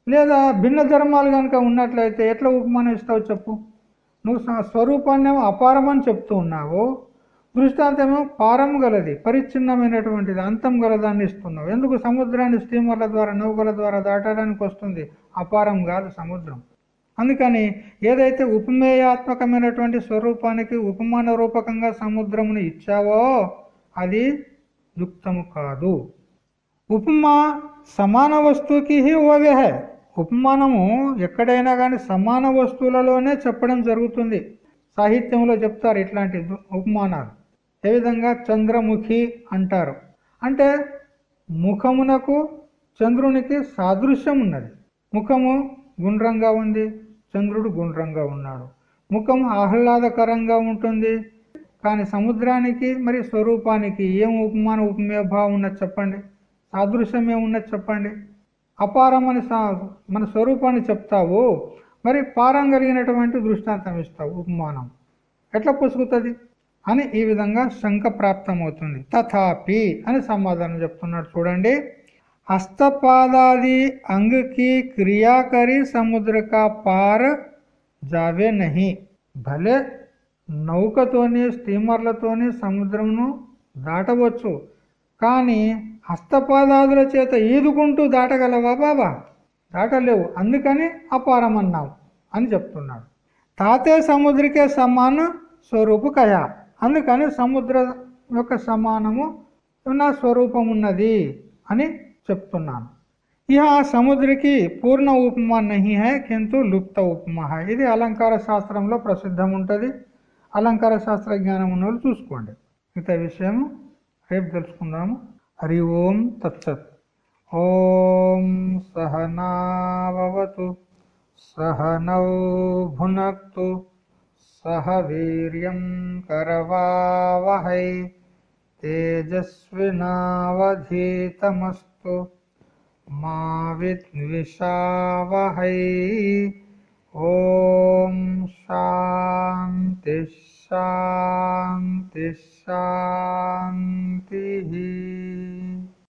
లేదా భిన్న ధర్మాలు కనుక ఉన్నట్లయితే ఎట్లా ఉపమానం ఇస్తావు చెప్పు? నువ్వు స్వరూపాన్నేమో అపారమని చెప్తూ ఉన్నావు దృష్టాంతమేమో పారం గలది పరిచ్ఛిన్నమైనటువంటిది అంతం గలదాన్ని ఇస్తున్నావు. ఎందుకు? సముద్రాన్ని స్టీమర్ల ద్వారా నౌకల ద్వారా దాటడానికి వస్తుంది. అపారం కాదు సముద్రం. అందుకని ఏదైతే ఉపమేయాత్మకమైనటువంటి స్వరూపానికి ఉపమాన రూపకంగా సముద్రమును ఇచ్చావో అది యుక్తము కాదు. ఉపమా సమాన వస్తువుకి ఓవే హై ఉపమానము ఎక్కడైనా కానీ సమాన వస్తువులలోనే చెప్పడం జరుగుతుంది. సాహిత్యంలో చెప్తారు ఇట్లాంటి ఉపమానాలు. ఏ విధంగా చంద్రముఖి అంటారు? అంటే ముఖమునకు చంద్రునికి సాదృశ్యం ఉన్నది. ముఖము గుండ్రంగా ఉంది చంద్రుడు గుండ్రంగా ఉన్నాడు. ముఖం ఆహ్లాదకరంగా ఉంటుంది. కానీ సముద్రానికి మరి స్వరూపానికి ఏం ఉపమాన ఉపమేభావం ఉన్నది చెప్పండి? సాదృశ్యం ఏమున్నది చెప్పండి? అపారం అని మన స్వరూపాన్ని చెప్తావు మరి పారం కలిగినటువంటి దృష్టాంతం ఇస్తావు ఉపమానం. ఎట్లా పుసుకుతుంది? అని ఈ విధంగా శంక ప్రాప్తమవుతుంది. తథాపి అని సమాధానం చెప్తున్నాడు చూడండి. హస్తపాదాది అంగకి క్రియాకరి సముద్రక పార పార్ జావే నహి. భలే నౌకతోని స్టీమర్లతోని సముద్రంను దాటవచ్చు. కానీ హస్తపాదాదుల చేత ఈదుకుంటూ దాటగలవా బాబా? దాటలేవు. అందుకని అపారమన్నావు అని చెప్తున్నాడు. తాతే సముద్రికే సమాన స్వరూపు కయ? అందుకని సముద్ర యొక్క సమానము నా స్వరూపం ఉన్నది అని చెప్తున్నాను. ఇహ సముద్రికి పూర్ణ ఉపమా నహి హే కింద లుప్త ఉపమా హై. ఇది అలంకార శాస్త్రంలో ప్రసిద్ధం ఉంటుంది అలంకార శాస్త్ర జ్ఞానం ఉన్న చూసుకోండి. మిగతా విషయం రేపు తెలుసుకుందాము. హరి ఓం తత్సత్ ఓం సహనావతు సహనౌ భునక్తు సహ వీర్యం కరవావహై తేజస్వినావధీతమస్తు మా విద్విషావహై ఓం శాంతి शान्तिः